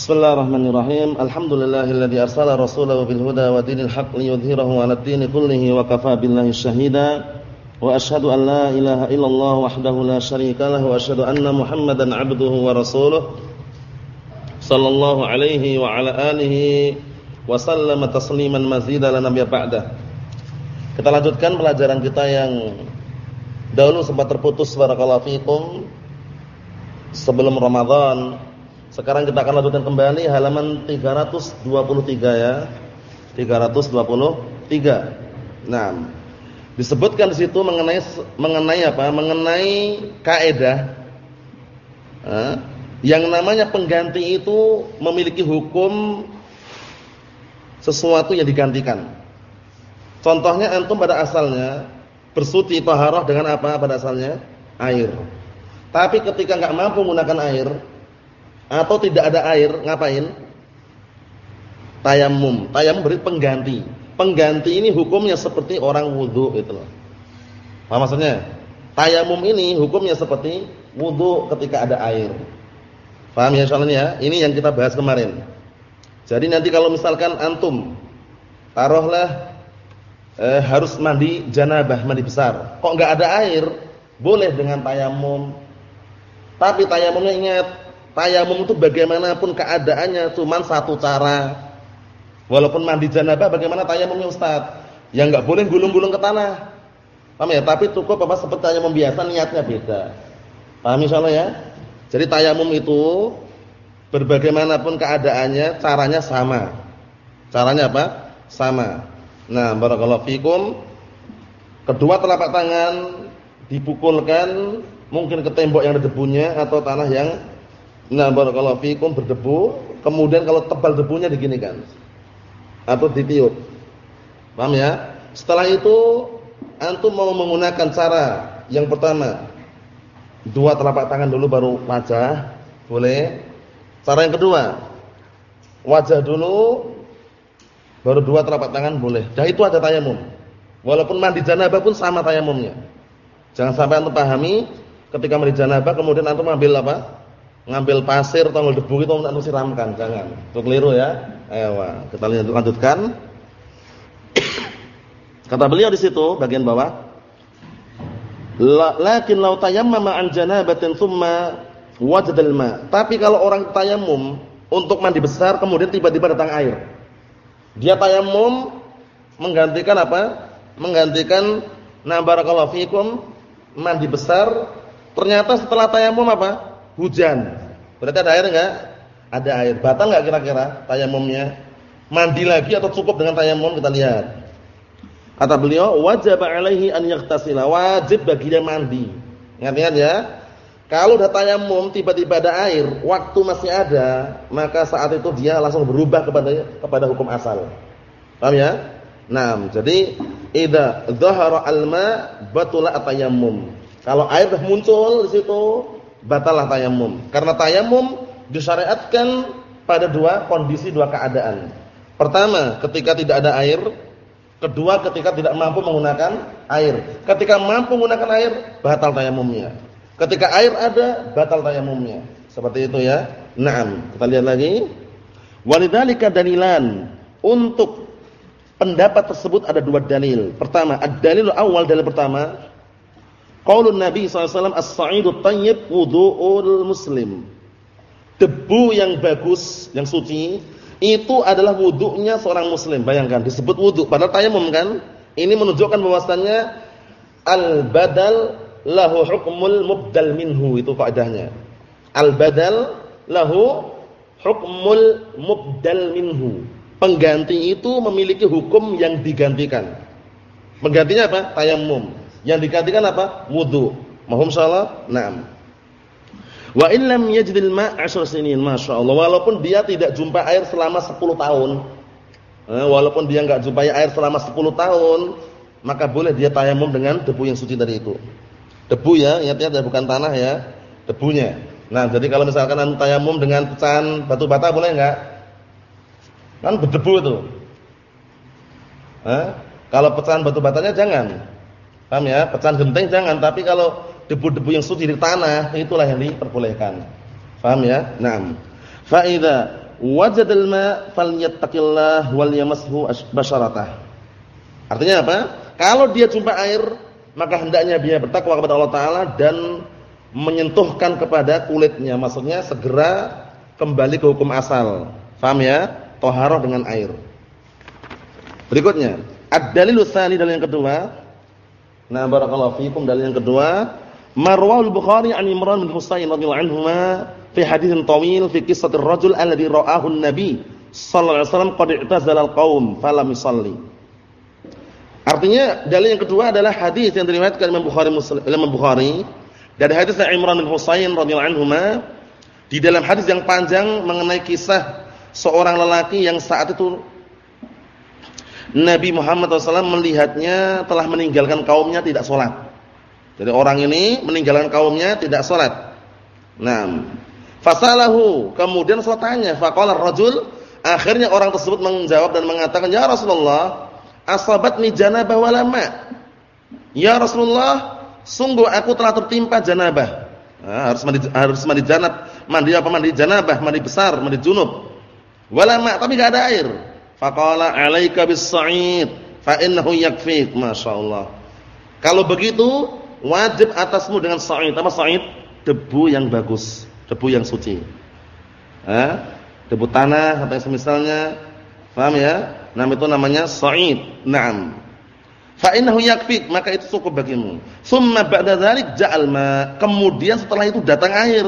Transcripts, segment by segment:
Bismillahirrahmanirrahim. Alhamdulillahilladzi arsala rasulahu bil huda wa dinil haqq liyudhhirahu 'alad dini kullihi wa kafaa billahi shahida. Wa asyhadu an la ilaha illallah wahdahu la syarika lahu wa asyhadu anna Muhammadan 'abduhu wa rasuluh. Sallallahu alaihi wa ala alihi wa sallama tasliman mazida la nabiyya ba'da. Kita lanjutkan pelajaran kita yang dahulu sempat terputus barakallahu fikum sebelum Ramadan sekarang kita akan lanjutkan kembali halaman 323 ya. 323. Nah, disebutkan di situ mengenai mengenai apa? Mengenai kaidah eh, yang namanya pengganti itu memiliki hukum sesuatu yang digantikan. Contohnya antum pada asalnya bersuci taharah dengan apa pada asalnya? Air. Tapi ketika enggak mampu menggunakan air, atau tidak ada air, ngapain? Tayamum. Tayamum beri pengganti. Pengganti ini hukumnya seperti orang wudu itu loh. Paham maksudnya? Tayamum ini hukumnya seperti wudu ketika ada air. Paham ya soalnya ya? Ini yang kita bahas kemarin. Jadi nanti kalau misalkan antum taruhlah eh, harus mandi janabah, mandi besar. Kok enggak ada air? Boleh dengan tayamum. Tapi tayamumnya ingat Tayamum itu bagaimanapun keadaannya cuma satu cara. Walaupun mandi janabah bagaimana tayamumnya Ustaz? Yang enggak boleh gulung-gulung ke tanah. Paham ya? Tapi cukup apa seperti tayamum biasa niatnya beda. Paham insyaallah ya? Jadi tayamum itu berbagaimanapun keadaannya caranya sama. Caranya apa? Sama. Nah, barakallahu fikum. Kedua telapak tangan dipukulkan mungkin ke tembok yang ada debunya atau tanah yang Nah, barakallahu fikum berdebu, kemudian kalau tebal debunya diginikan. Atau ditiup. Paham ya? Setelah itu antum mau menggunakan cara yang pertama dua telapak tangan dulu baru wajah, boleh. Cara yang kedua, wajah dulu baru dua telapak tangan boleh. Dah itu ada tayamum. Walaupun mandi janabah pun sama tayamumnya. Jangan sampai antum pahami ketika mandi janabah kemudian antum ambil apa? Ngambil pasir atau debu itu untuk siramkan, jangan. Itu keliru ya. Ayo, kita lanjutkan. Kata beliau di situ bagian bawah. Lakin law tayammama an janabatin thumma wajadal ma. Tapi kalau orang tayammum untuk mandi besar kemudian tiba-tiba datang air. Dia tayammum menggantikan apa? Menggantikan na barakallahu fikum mandi besar. Ternyata setelah tayammum apa? Hujan. Berarti ada air enggak? Ada air. Batal enggak kira-kira tayamumnya? Mandi lagi atau cukup dengan tayamum kita lihat. Kata beliau, wajib alaihi an yaghtasila. Wajib bagi dia mandi. Ingat-ingat ya. Kalau udah tayamum tiba-tiba ada air, waktu masih ada, maka saat itu dia langsung berubah kepada kepada hukum asal. Paham ya? Nah, jadi idza dhahara al-ma batula at-tayammum. Kalau air sudah muncul di situ, batalah tayamum. Karena tayamum disyariatkan pada dua kondisi, dua keadaan. Pertama, ketika tidak ada air. Kedua, ketika tidak mampu menggunakan air. Ketika mampu menggunakan air, batal tayamumnya. Ketika air ada, batal tayamumnya. Seperti itu ya. Naam. Kita lihat lagi. Walidzalika dalilan. Untuk pendapat tersebut ada dua dalil. Pertama, ad-dalil awal dalil pertama Qaulun Nabi SAW as-sa'idu tayyib wudu'ul muslim. Debu yang bagus, yang suci, itu adalah wudu'nya seorang muslim. Bayangkan, disebut wudu' padahal tayamum kan? Ini menunjukkan bahwasannya al-badal lahu hukmul mubdal minhu itu kaidahnya. Al-badal lahu hukmul mubdal minhu. Pengganti itu memiliki hukum yang digantikan. Penggantinya apa? Tayamum. Yang digantikan apa? Wudu. Mahum salah? Naam. Wa in lam yajidil ma' 'ashar sinin, masyaallah. Walaupun dia tidak jumpa air selama 10 tahun. Eh, walaupun dia enggak jumpai air selama 10 tahun, maka boleh dia tayamum dengan debu yang suci dari itu. Debu ya, ingat-ingat bukan tanah ya, debunya. Nah, jadi kalau misalkan anu tayamum dengan pecahan batu bata boleh enggak? Kan berdebu itu. Eh? Kalau pecahan batu batanya jangan. Paham ya? Pecahan genteng jangan, tapi kalau debu-debu yang suci di tanah itulah yang diperbolehkan. Paham ya? Naam. Fa idza wajadal ma falyattaqillah wal yamashu basharatah. Artinya apa? Kalau dia jumpa air, maka hendaknya dia bertakwa kepada Allah taala dan menyentuhkan kepada kulitnya. Maksudnya segera kembali ke hukum asal. Faham ya? Toharoh dengan air. Berikutnya, ad-dalilu tsani dalil yang kedua. Nah, barakallahu fikum dalil yang kedua, Marwahul Bukhari an Imran bin Husain radhiyallahu anhuma fi haditsin tawil fi qissatir rajul alladhi ra'ahu an-nabi sallallahu alaihi wasallam qad i'tazala al-qaum falam yusalli. Artinya dalil yang kedua adalah hadis yang diriwayatkan Imam Bukhari Muslim Imam Bukhari dari hadis Imran bin Husain radhiyallahu anhuma di dalam hadis yang panjang mengenai kisah seorang lelaki yang saat itu Nabi Muhammad SAW melihatnya telah meninggalkan kaumnya tidak sholat. Jadi orang ini meninggalkan kaumnya tidak sholat. Nah, fasalahu kemudian saya tanya, faqala rajul akhirnya orang tersebut menjawab dan mengatakan ya Rasulullah asabatni janabah wala ma. Ya Rasulullah, sungguh aku telah tertimpa janabah. Nah, harus mandi harus mandi janab, mandi apa mandi janabah, mandi besar, mandi junub. Wala ma, tapi enggak ada air. Faqala 'alaika bis-sa'id fa innahu yakfik. Masyaallah. Kalau begitu, wajib atasmu dengan sa'id. Apa sa'id? Debu yang bagus, debu yang suci. Hah? Debu tanah atau semisalnya. Paham ya? Nama itu namanya sa'id. Naam. Fa innahu yakfik, maka itu cukup bagimu. Summa ba'da dzalik ja'al ma. Kemudian setelah itu datang air.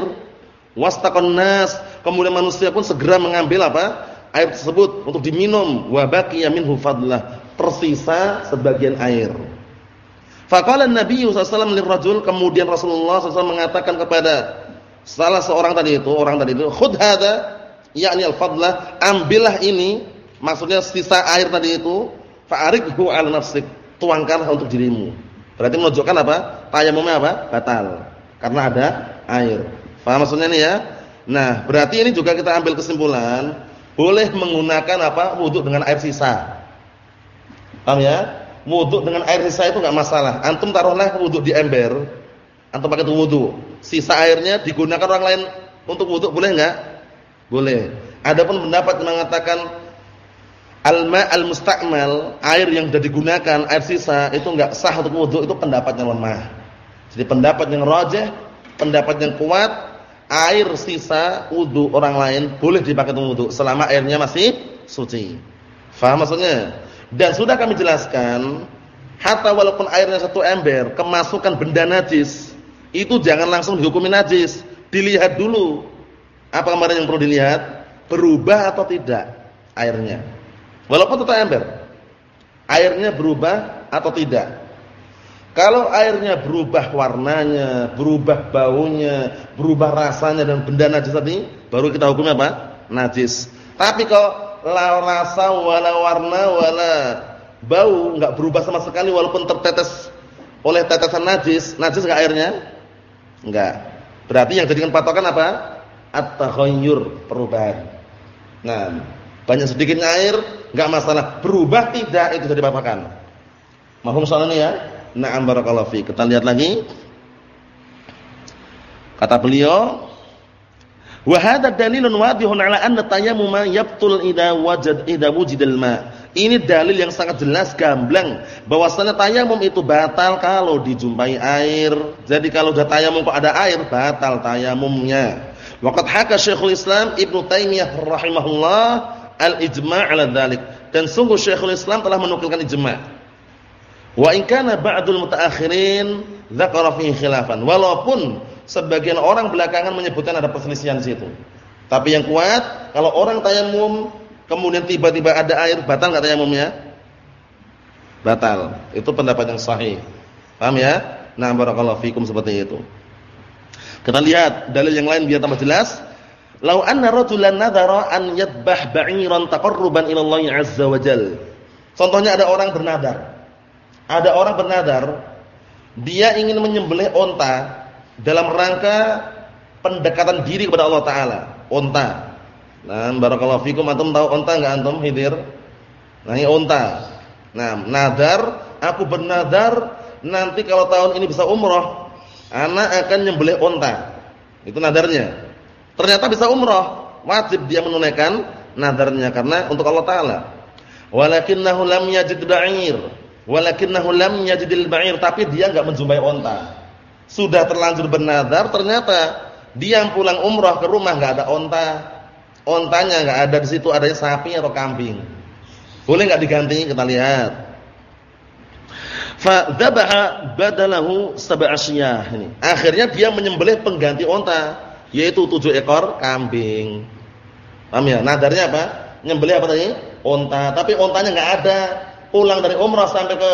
Wastaqan nas, kemudian manusia pun segera mengambil apa? Air tersebut untuk diminum. Wa baqiya minhu fadlah. Tersisa sebagian air. Faqala Nabi sallallahu lirrajul, kemudian Rasulullah SAW mengatakan kepada salah seorang tadi itu, orang tadi itu, "Khudh hadza," yakni al-fadlah, ambillah ini Maksudnya sisa air tadi itu fa'arikhu 'ala nafsik, tuangkanlah untuk dirimu. Berarti menunjukkan apa? Tayamumnya apa? Batal. Karena ada air. Paham maksudnya ini ya? Nah, berarti ini juga kita ambil kesimpulan, boleh menggunakan apa? Wudu dengan air sisa. Paham ya? Wudu dengan air sisa itu enggak masalah. Antum taruhlah wudu di ember, antum pakai wudu. Sisa airnya digunakan orang lain untuk wudu boleh enggak? Boleh. Adapun pendapat mengatakan Al-ma' al-musta'mal, air yang sudah digunakan, air sisa itu enggak sah untuk wudu, itu pendapat yang lemah. Jadi pendapat yang rajih, pendapat yang kuat, air sisa wudu orang lain boleh dipakai untuk wudu selama airnya masih suci. Faham maksudnya? Dan sudah kami jelaskan, hatta walaupun airnya satu ember, kemasukan benda najis, itu jangan langsung dihukumi najis. Dilihat dulu. Apa kemarin yang perlu dilihat? Berubah atau tidak airnya. Walaupun tetap ember. Airnya berubah atau tidak? Kalau airnya berubah warnanya, berubah baunya, berubah rasanya dan benda najis tadi, baru kita hukumnya apa? Najis. Tapi kalau la rasa wala warna wala bau enggak berubah sama sekali walaupun tertetes oleh tetesan najis, najis enggak airnya? Enggak. Berarti yang jadikan patokan apa? At-taghayyur, perubahan. Nah, banyak sedikitnya air enggak masalah. Berubah tidak itu jadi papakan. Mahum soal ini ya? Na'am barakallahu fi. Kita lihat lagi. Kata beliau, "Wa hadha dalilun wadihun 'ala anna tayammuma yabtul idza wajad idza wujidal ma." Ini dalil yang sangat jelas gamblang bahwasanya tayamum itu batal kalau dijumpai air. Jadi kalau sudah tayamum kok ada air, batal tayamumnya. Waqad haka Syekhul Islam Ibnu Taimiyah rahimahullah al-ijma' 'ala dzalik. Dan sungguh Syekhul Islam telah menukilkan ijma'. Wa in kana ba'dul mutaakhirin dzakara fihi khilafan. Walaupun sebagian orang belakangan menyebutkan ada perselisihan di situ. Tapi yang kuat kalau orang tayamum kemudian tiba-tiba ada air, batal enggak tayamumnya? Batal. Itu pendapat yang sahih. Paham ya? Nah, barakallahu fikum seperti itu. Kita lihat dalil yang lain biar tambah jelas. Lau anna rajulan nadhara an yadbah ba'iran taqarruban ila Allah azza wa jal. Contohnya ada orang bernadar. Ada orang bernadar dia ingin menyembelih onta dalam rangka pendekatan diri kepada Allah taala. Onta. Nah, barakallahu fikum antum tahu onta enggak antum hidir? Nah, ini onta. Nah, nadar, aku bernadar nanti kalau tahun ini bisa umroh, anak akan nyembelih onta. Itu nadarnya. Ternyata bisa umroh. Wajib dia menunaikan nadarnya karena untuk Allah taala. Walakinnahu lam yajid ba'ir. Walakinnahu lam yajidil ba'ir, tapi dia enggak menjumpai onta. Sudah terlanjur bernadar, ternyata dia pulang umrah ke rumah enggak ada onta. Ontanya enggak ada di situ, adanya sapi atau kambing. Boleh enggak diganti? Kita lihat. Fa dzabaha badalahu sab'asyah ini. Akhirnya dia menyembelih pengganti onta, yaitu tujuh ekor kambing. Paham ya? Nadarnya apa? Nyembelih apa tadi? Onta, tapi ontanya enggak ada. Pulang dari umrah sampai ke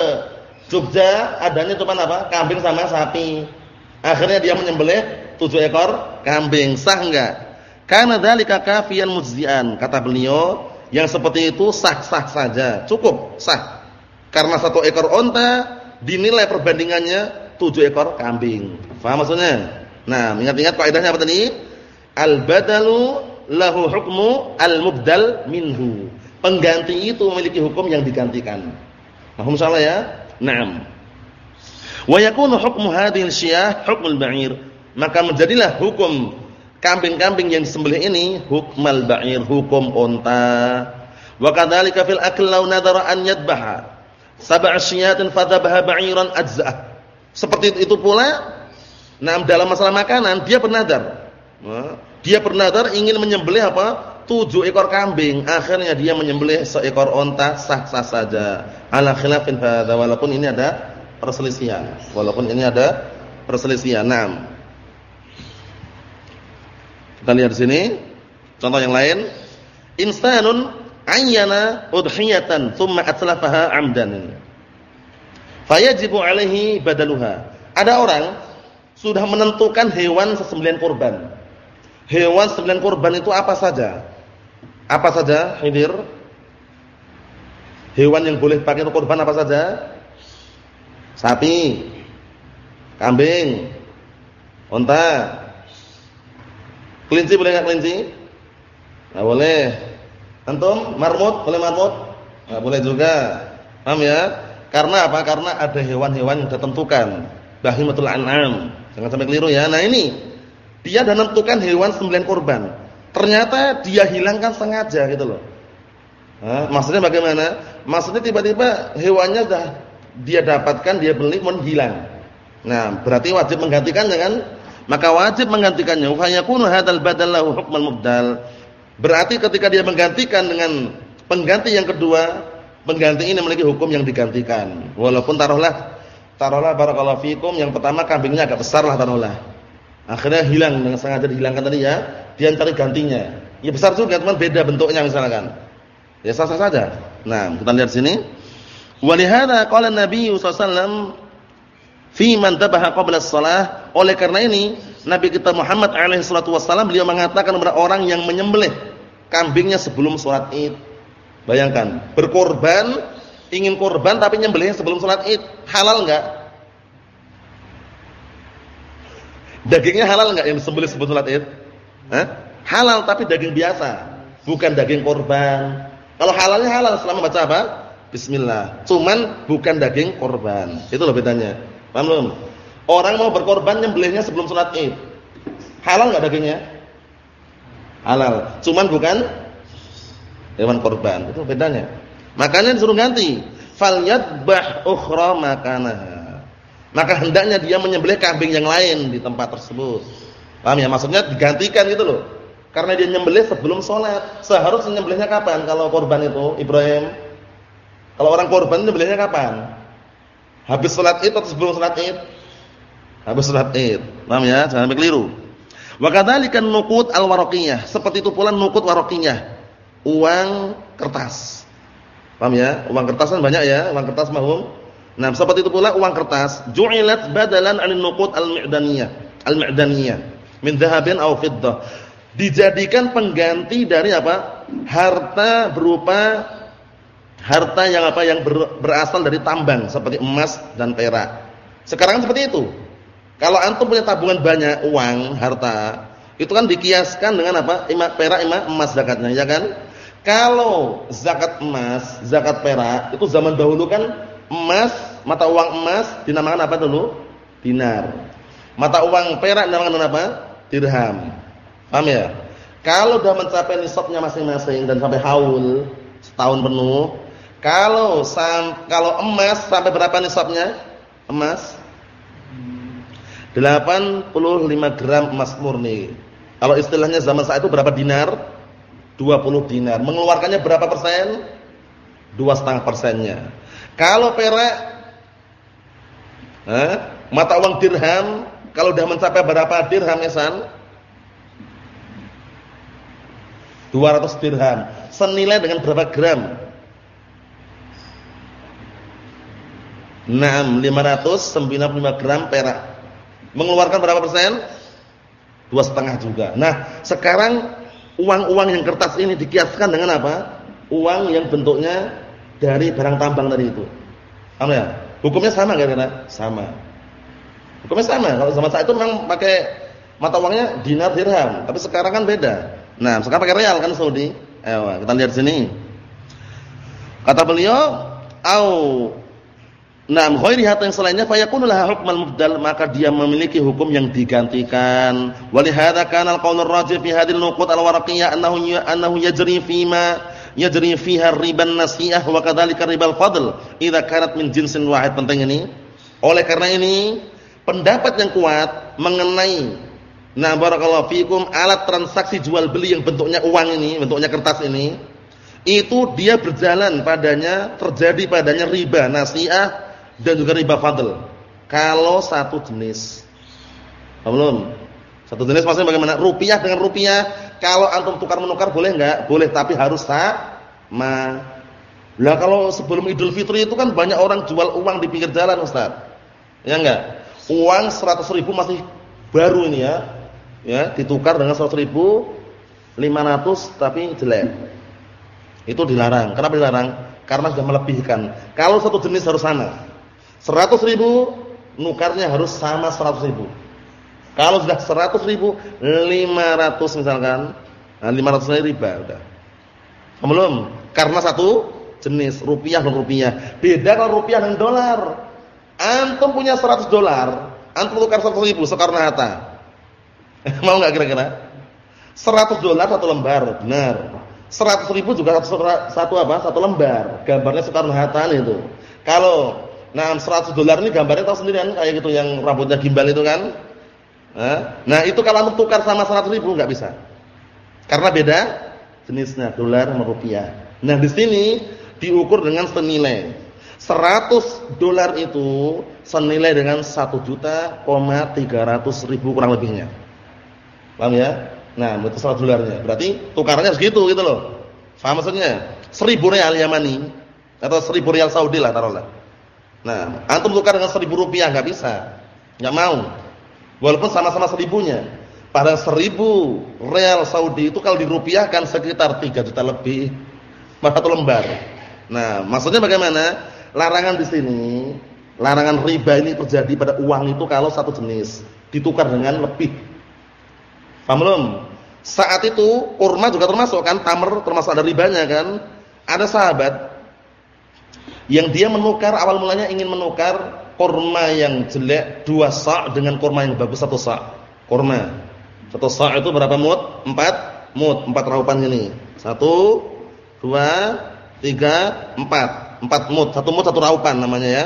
Jogja, adanya cuma apa? Kambing sama sapi. Akhirnya dia menyembelih tujuh ekor kambing. Sah enggak? Karena dzalika kafiyan mujzian. Kata beliau, yang seperti itu sah-sah saja, cukup sah. Karena satu ekor onta dinilai perbandingannya tujuh ekor kambing. Faham maksudnya? Nah, ingat-ingat kaidahnya apa tadi? Al-badalu lahu hukmu al-mubdal minhu. Pengganti itu memiliki hukum yang digantikan. Paham salah ya? Naam. Wa yakunu hukmu hadhil syiyah hukmul ba'ir. Maka menjadilah hukum kambing-kambing yang disembelih ini hukmal ba'ir, hukum unta. Wa kadzalika fil akl law nadara an yadbaha sab'a syiyatin fadhabaha ba'iran ajza'ah. Seperti itu pula nah dalam masalah makanan dia bernadar. Dia bernadar ingin menyembelih apa? Tujuh ekor kambing. Akhirnya dia menyembelih seekor onta sah-sah saja. Ala khilafin hadza walaupun ini ada perselisihan. Walaupun ini ada perselisihan. Naam. Kita lihat di sini contoh yang lain. Insanun ayyana udhiyatan thumma atlafaha 'amdan. Fayajibu 'alaihi badaluha. Ada orang sudah menentukan hewan sesembelihan kurban. Hewan sembelihan kurban itu apa saja? Apa saja, Hidir? Hewan yang boleh pakai untuk kurban apa saja? Sapi, kambing, unta, Kelinci boleh enggak kelinci? Enggak boleh. Antum marmut boleh marmut? Enggak boleh juga. Paham ya? Karena apa? Karena ada hewan-hewan yang ditentukan. Bahimatul an'am. Jangan sampai keliru ya. Nah ini dia sudah menentukan hewan sembelihan kurban. Ternyata dia hilangkan sengaja gitu loh. Nah, maksudnya bagaimana? Maksudnya tiba-tiba hewannya sudah dia dapatkan, dia beli, menghilang. Nah, berarti wajib menggantikannya kan? maka wajib menggantikannya wa yakunu hadzal badal lahu hukmal mubdal berarti ketika dia menggantikan dengan pengganti yang kedua pengganti ini memiliki hukum yang digantikan walaupun taruhlah taruhlah barakallahu fikum yang pertama kambingnya agak besar lah taruhlah akhirnya hilang dengan sengaja dihilangkan tadi ya dia cari gantinya ya besar juga teman beda bentuknya misalkan ya sah-sah saja nah kita lihat sini walihada qala nabi sallallahu fi man qabla shalah. Oleh karena ini, Nabi kita Muhammad alaihi salatu wasallam beliau mengatakan kepada orang yang menyembelih kambingnya sebelum salat Id. Bayangkan, berkorban, ingin korban tapi nyembelihnya sebelum salat Id. Halal enggak? Dagingnya halal enggak yang disembelih sebelum salat Id? Hah? Halal tapi daging biasa, bukan daging korban. Kalau halalnya halal selama baca apa? Bismillah. Cuman bukan daging korban. Itu loh bedanya. Paham belum? Orang mau berkorban nyembelihnya sebelum sholat Id. Halal enggak dagingnya? Halal. Cuman bukan hewan korban. Itu bedanya. Makanya disuruh ganti. Falyadbah ukhra makanaha. Maka hendaknya dia menyembelih kambing yang lain di tempat tersebut. Paham ya? Maksudnya digantikan gitu loh. Karena dia nyembelih sebelum sholat. Seharusnya nyembelihnya kapan kalau korban itu, Ibrahim? Kalau orang korban nyembelihnya kapan? Habis salat Id atau sebelum salat Id? Habis salat Id. Paham ya? Jangan sampai keliru. Wa kadzalika nuqud al-waraqiyah. Seperti itu pula nuqud waraqiyah. Uang kertas. Paham ya? Uang kertas kan banyak ya, uang kertas mahum. Nah, seperti itu pula uang kertas ju'ilat badalan 'anil nuqud al-mi'daniyah. Al-mi'daniyah min dhahabin aw fiddah. Dijadikan pengganti dari apa? Harta berupa harta yang apa yang ber, berasal dari tambang seperti emas dan perak. Sekarang seperti itu. Kalau antum punya tabungan banyak uang, harta, itu kan dikiaskan dengan apa? Ima, perak, ima, emas zakatnya, ya kan? Kalau zakat emas, zakat perak, itu zaman dahulu kan emas, mata uang emas dinamakan apa dulu? Dinar. Mata uang perak dinamakan apa? Dirham. Paham ya? Kalau sudah mencapai nisabnya masing-masing dan sampai haul setahun penuh, kalau sam, kalau emas sampai berapa nisabnya? Emas 85 gram emas murni. Kalau istilahnya zaman saat itu berapa dinar? 20 dinar. Mengeluarkannya berapa persen? Dua setengah persennya. Kalau perak, eh, mata uang dirham, kalau sudah mencapai berapa dirham esan? 200 dirham. Senilai dengan berapa gram? 6, 595 gram perak. Mengeluarkan berapa persen? Dua setengah juga. Nah, sekarang uang-uang yang kertas ini dikiaskan dengan apa? Uang yang bentuknya dari barang tambang tadi itu. Paham ya? Hukumnya sama kira-kira? Sama. Hukumnya sama. Kalau zaman saat itu memang pakai mata uangnya dinar dirham, tapi sekarang kan beda. Nah, sekarang pakai real kan Saudi. Ayo, kita lihat sini. Kata beliau, "Au Nah, ghairi hatta yang selainnya fayakunu laha hukmal mubdal maka dia memiliki hukum yang digantikan. Walihada kana al-qaul ar-rajih fi hadhihi al-nuqut al-waraqiyah annahu annahu yajri fima yajri fiha riban nasiyah wa kadzalika ribal fadl idza kanat min jinsin wahid penting ini. Oleh karena ini pendapat yang kuat mengenai Nah, barakallahu fikum alat transaksi jual beli yang bentuknya uang ini, bentuknya kertas ini, itu dia berjalan padanya terjadi padanya riba nasiah dan juga riba fadl. Kalau satu jenis. Belum. Satu jenis maksudnya bagaimana? Rupiah dengan rupiah. Kalau antum tukar menukar boleh enggak? Boleh, tapi harus sama. Lah kalau sebelum Idul Fitri itu kan banyak orang jual uang di pinggir jalan, Ustaz. Ya enggak? Uang 100 ribu masih baru ini ya. Ya, ditukar dengan 100 ribu 500 tapi jelek. Itu dilarang. Kenapa dilarang? Karena sudah melebihkan. Kalau satu jenis harus sama. 100 ribu nukarnya harus sama 100 ribu. Kalau sudah 100 ribu 500 misalkan, nah 500 ini riba udah. Belum, karena satu jenis rupiah dan rupiah. Beda kalau rupiah dan dolar. Antum punya 100 dolar, antum tukar 100 ribu Soekarno Hatta. Mau nggak kira-kira? 100 dolar satu lembar, benar. 100 ribu juga satu, satu apa? Satu lembar. Gambarnya Soekarno Hatta itu. Kalau Nah, 100 dolar ini gambarnya tahu sendiri kan kayak gitu yang rambutnya gimbal itu kan. Nah, itu kalau tukar sama 100 ribu nggak bisa. Karena beda jenisnya dolar sama rupiah. Nah, di sini diukur dengan senilai. 100 dolar itu senilai dengan 1 juta, 300 ribu kurang lebihnya. Paham ya? Nah, itu 100 dolarnya. Berarti tukarnya segitu gitu loh. Paham maksudnya? 1000 real Yamani atau 1000 real Saudi lah taruhlah. Nah, antum tukar dengan seribu rupiah nggak bisa, nggak mau. Walaupun sama-sama seribunya. Pada seribu real Saudi itu kalau dirupiahkan sekitar tiga juta lebih satu lembar. Nah, maksudnya bagaimana? Larangan di sini, larangan riba ini terjadi pada uang itu kalau satu jenis ditukar dengan lebih. Paham belum? Saat itu kurma juga termasuk kan, tamar termasuk ada ribanya kan? Ada sahabat yang dia menukar awal mulanya ingin menukar kurma yang jelek dua sa' dengan kurma yang bagus satu sa'. Kurma. Satu sa' itu berapa mut? Empat mut, empat raupan ini. Satu, dua, tiga, empat. Empat mut, satu mut satu raupan namanya ya.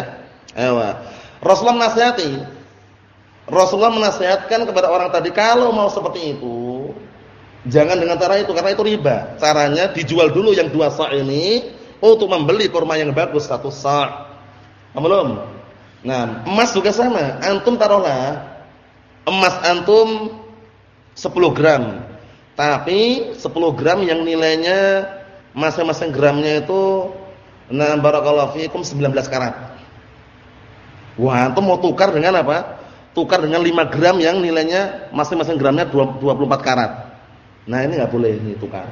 Ewa. Rasulullah menasihati. Rasulullah menasihatkan kepada orang tadi kalau mau seperti itu, jangan dengan cara itu karena itu riba. Caranya dijual dulu yang dua sa' ini untuk membeli kurma yang bagus satu sa'. Belum? Nah, emas juga sama. Antum taruhlah emas antum 10 gram. Tapi 10 gram yang nilainya masing-masing gramnya itu nah barakallahu fikum 19 karat. Wah, antum mau tukar dengan apa? Tukar dengan 5 gram yang nilainya masing-masing gramnya 24 karat. Nah, ini enggak boleh ini tukar.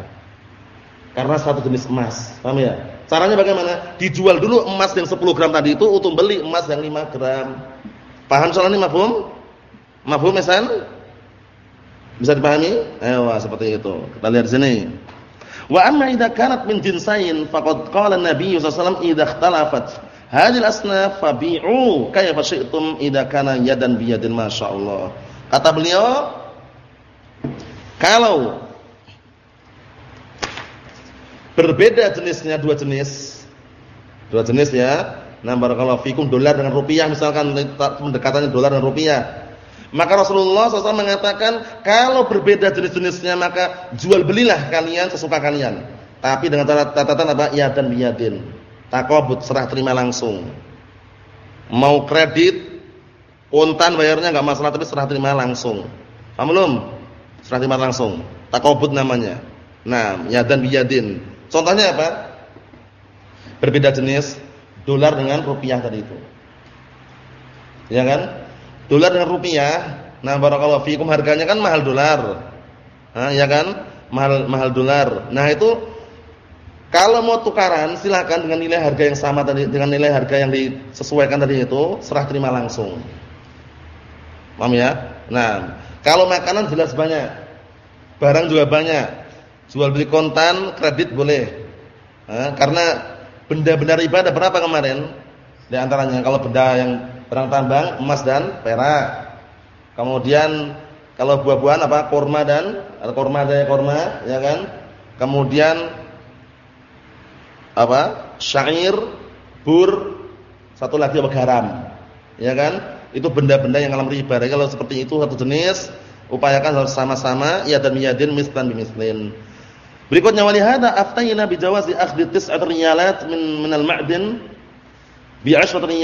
Karena satu jenis emas. Paham ya? Caranya bagaimana? Dijual dulu emas yang 10 gram tadi itu untuk beli emas yang 5 gram. Paham soal ini mafhum? Mafhum Esan? Bisa dipahami? Ayo, seperti itu. Kita lihat sini. Wa amma idza kanat min jinsain faqad qala an-nabiy sallallahu alaihi wasallam idza ikhtalafat hadhihi al-asnaf fabi'u kayfa syi'tum idza kana yadan biyadin masyaallah. Kata beliau, kalau berbeda jenisnya dua jenis. Dua jenis ya. Nah, barakallahu fikum dolar dengan rupiah misalkan pendekatannya dolar dengan rupiah. Maka Rasulullah SAW mengatakan kalau berbeda jenis-jenisnya maka jual belilah kalian sesuka kalian. Tapi dengan catatan apa? Ya dan biyadin. Takobut serah terima langsung. Mau kredit, kontan bayarnya nggak masalah tapi serah terima langsung. Paham belum? Serah terima langsung. Takobut namanya. Nah, ya dan biyadin. Contohnya apa? Berbeda jenis dolar dengan rupiah tadi itu. Ya kan? Dolar dengan rupiah, nah barakallahu fikum harganya kan mahal dolar. Nah, ya kan? Mahal mahal dolar. Nah, itu kalau mau tukaran silakan dengan nilai harga yang sama tadi dengan nilai harga yang disesuaikan tadi itu, serah terima langsung. Paham ya? Nah, kalau makanan jelas banyak. Barang juga banyak. Jual beli kontan, kredit boleh. Nah, karena benda-benda riba ada berapa kemarin? Di antaranya kalau benda yang Barang tambang emas dan perak. Kemudian kalau buah-buahan apa? Kurma dan ada kurma ada kurma, ya kan? Kemudian apa? Syair, bur, satu lagi apa garam. Ya kan? Itu benda-benda yang alam riba. Jadi kalau seperti itu satu jenis, upayakan harus sama-sama ya dan miyadin mislan bimislin. Berikutnya wali hada aftayna bi jawazi akhdhi tis'at riyalat min min al-ma'din bi ashrati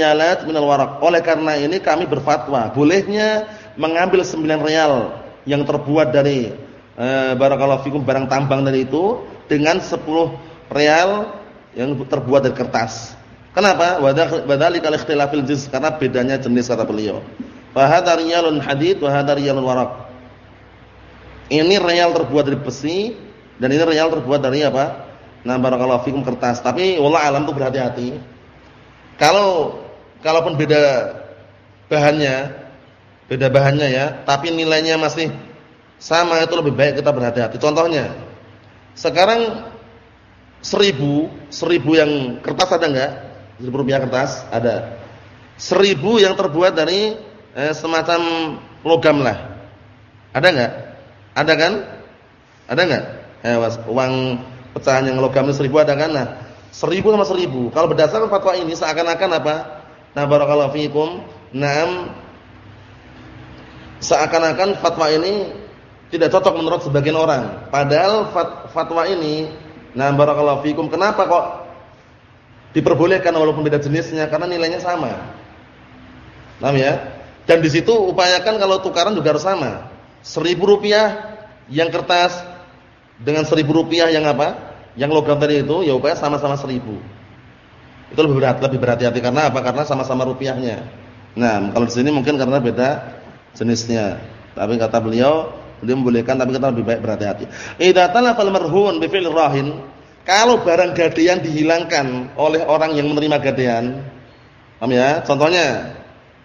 minal waraq. Oleh karena ini kami berfatwa, bolehnya mengambil 9 real yang terbuat dari eh, barakallahu fikum barang tambang dari itu dengan 10 real yang terbuat dari kertas. Kenapa? Wadzalika ikhtilafil jins karena bedanya jenis kata beliau. Fa hadza riyalun hadid wa riyalun waraq. Ini real terbuat dari besi dan ini real terbuat dari apa? Nah barakallahu fikum kertas. Tapi wallah alam tuh berhati-hati kalau kalaupun beda bahannya, beda bahannya ya, tapi nilainya masih sama itu lebih baik kita berhati-hati. Contohnya, sekarang seribu, seribu yang kertas ada enggak? Seribu rupiah kertas ada. Seribu yang terbuat dari eh, semacam logam lah. Ada enggak? Ada kan? Ada enggak? Eh, uang pecahan yang logam seribu ada kan? Nah, Seribu sama seribu. Kalau berdasarkan fatwa ini seakan-akan apa? Nah barakallahu fiikum. Naam. Seakan-akan fatwa ini tidak cocok menurut sebagian orang. Padahal fat, fatwa ini, nah barakallahu fiikum. Kenapa kok diperbolehkan walaupun beda jenisnya? Karena nilainya sama. Paham ya? Dan di situ upayakan kalau tukaran juga harus sama. Seribu rupiah yang kertas dengan seribu rupiah yang apa? Yang logam tadi itu ya upaya sama-sama seribu. Itu lebih berat, lebih berhati-hati karena apa? Karena sama-sama rupiahnya. Nah, kalau di sini mungkin karena beda jenisnya. Tapi kata beliau, beliau membolehkan tapi kita lebih baik berhati-hati. Idza talafal marhun bi fi'l rahin, kalau barang gadaian dihilangkan oleh orang yang menerima gadaian, paham ya? Contohnya,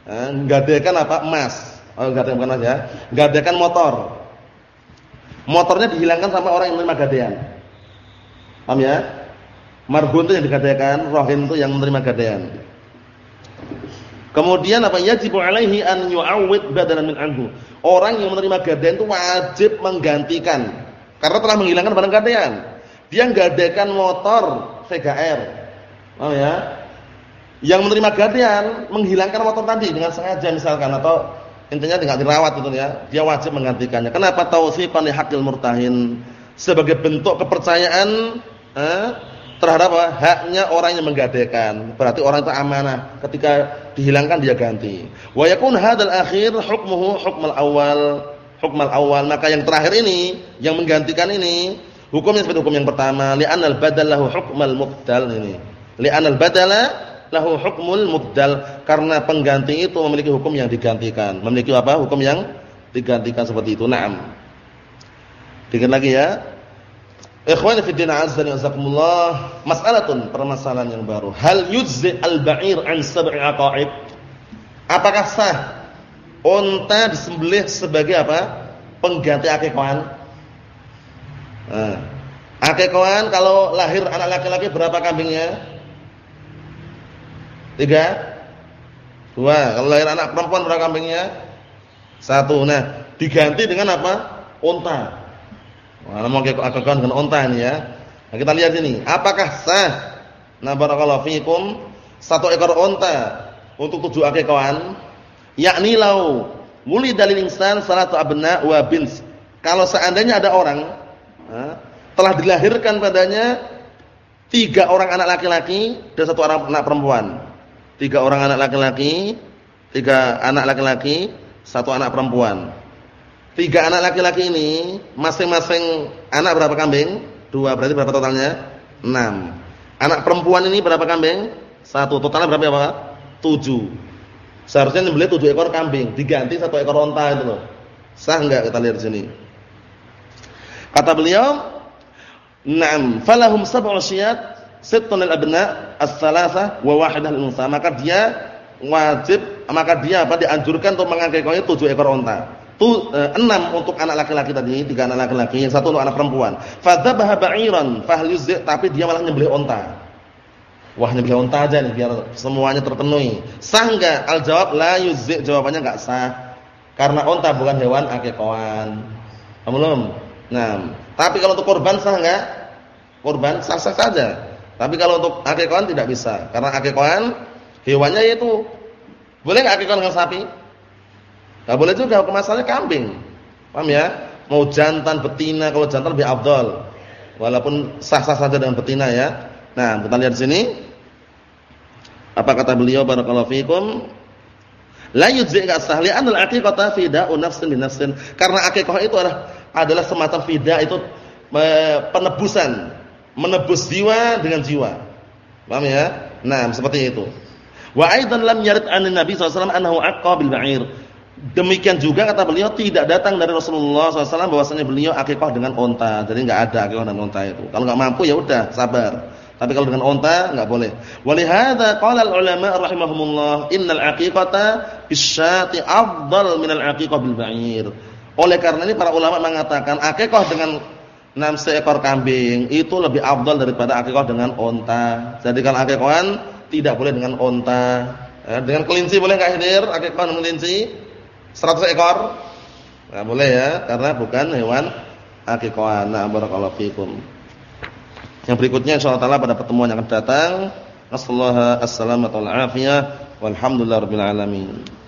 eh, gadaikan apa? Emas. Oh, gadaikan bukan ya. Gadaikan motor. Motornya dihilangkan sama orang yang menerima gadaian. Paham ya? Marhun itu yang dikatakan, rohin itu yang menerima gadaian. Kemudian apa? Yajibu alaihi an yu'awwid badalan min anhu. Orang yang menerima gadaian itu wajib menggantikan karena telah menghilangkan barang gadaian. Dia gadaikan motor Vega R. Oh ya. Yang menerima gadaian menghilangkan motor tadi dengan sengaja misalkan atau intinya tidak dirawat itu ya. Dia wajib menggantikannya. Kenapa tausiqan li haqqil murtahin? Sebagai bentuk kepercayaan eh, terhadap apa? haknya orang yang menggadaikan. Berarti orang itu amanah. Ketika dihilangkan dia ganti. Wa yakun hadzal akhir hukmuhu hukmal awal, hukmal awal. Maka yang terakhir ini, yang menggantikan ini, hukumnya seperti hukum yang pertama, li'anal badal lahu hukmal mubdal ini. Li'anal badala lahu hukmul mubdal karena pengganti itu memiliki hukum yang digantikan. Memiliki apa? Hukum yang digantikan seperti itu. Naam. Dikit lagi ya. Ikhwani fi din azza wa jazakumullah, mas'alatun permasalahan yang baru. Hal yujzi al-ba'ir an sab'i aqaib? Apakah sah unta disembelih sebagai apa? Pengganti akikahan? Nah, akikahan kalau lahir anak laki-laki berapa kambingnya? Tiga? Dua. Kalau lahir anak perempuan berapa kambingnya? Satu. Nah, diganti dengan apa? Unta. Mana mau dengan unta ini ya. Nah, kita lihat ini, apakah sah? Nah, barakallahu fikum, satu ekor unta untuk tujuh akikahan, yakni lau muli dalil insan salatu abna wa bins. Kalau seandainya ada orang telah dilahirkan padanya tiga orang anak laki-laki dan satu orang anak perempuan. Tiga orang anak laki-laki, tiga anak laki-laki, satu anak perempuan. Tiga anak laki-laki ini masing-masing anak berapa kambing? Dua, berarti berapa totalnya? Enam. Anak perempuan ini berapa kambing? Satu. Totalnya berapa? Tujuh. Seharusnya nyembelih tujuh ekor kambing, diganti satu ekor onta itu loh. Sah enggak kita lihat di sini? Kata beliau, "Na'am, falahum sab'u syiyat, sittun abna, as-salasah wa wahidah lil unsa." Maka dia wajib, maka dia apa dianjurkan untuk mengakikahnya tujuh ekor onta enam untuk anak laki-laki tadi, tiga anak laki-laki, yang satu untuk anak perempuan. Fadzabaha ba'iran fahal tapi dia malah nyembelih onta. Wah, nyembelih onta aja nih biar semuanya terpenuhi. Sah enggak? Al jawab la yuzzi, jawabannya enggak sah. Karena onta bukan hewan akikahan. Belum? Nah, tapi kalau untuk korban sah enggak? Korban sah-sah saja. Tapi kalau untuk akikahan tidak bisa. Karena akikahan hewannya yaitu boleh enggak akikahan dengan sapi? Enggak boleh juga hukum asalnya kambing. Paham ya? Mau jantan betina, kalau jantan lebih afdal. Walaupun sah-sah saja dengan betina ya. Nah, kita lihat sini. Apa kata beliau barakallahu fikum? La yujzi ka sahli anal aqiqata fida'u nafsin li nafsin. Karena akikah itu adalah adalah semacam fida itu penebusan, menebus jiwa dengan jiwa. Paham ya? Nah, seperti itu. Wa aidan lam yarid an Nabi sallallahu alaihi wasallam annahu aqqa bil ba'ir. Demikian juga kata beliau tidak datang dari Rasulullah SAW bahwasanya beliau akikah dengan onta. Jadi nggak ada akikah dengan onta itu. Kalau nggak mampu ya udah sabar. Tapi kalau dengan onta nggak boleh. Walihada qala ulama rahimahumullah innal aqiqata bisyati afdal minal aqiqah bil ba'ir. Oleh karena ini para ulama mengatakan akikah dengan enam seekor kambing itu lebih afdal daripada akikah dengan onta. Jadi kalau akikahan tidak boleh dengan onta. Eh, dengan kelinci boleh nggak hadir akikah dengan kelinci? 100 ekor? Enggak boleh ya, karena bukan hewan akikah. Nah, barakallahu. Yang berikutnya insyaallah pada pertemuan yang akan datang. Assalamualaikum warahmatullahi wabarakatuh. Alamin.